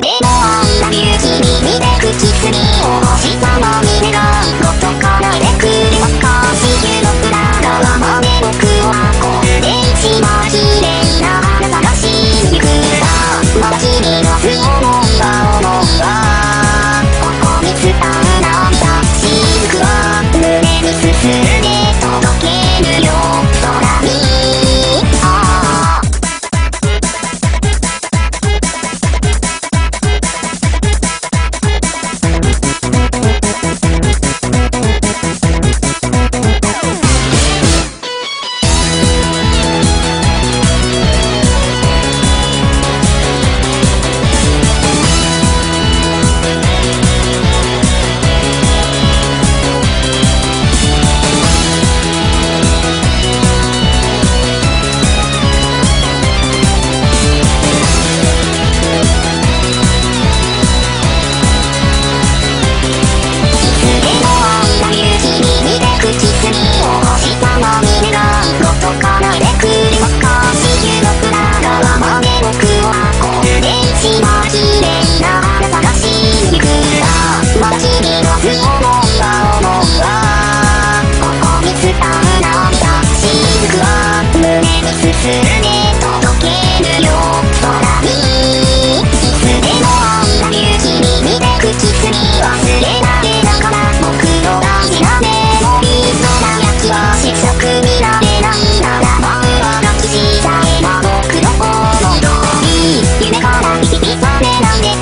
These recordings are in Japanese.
でもあんなに不に出きすぎを星様に願いことからでくるのか地球の裏側まで僕は飛んで一番綺麗な花探しに行くんだまだ君の不思議は思うわここに伝う涙雫は胸に進む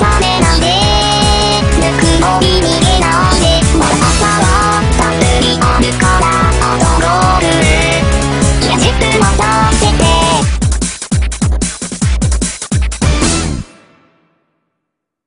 money.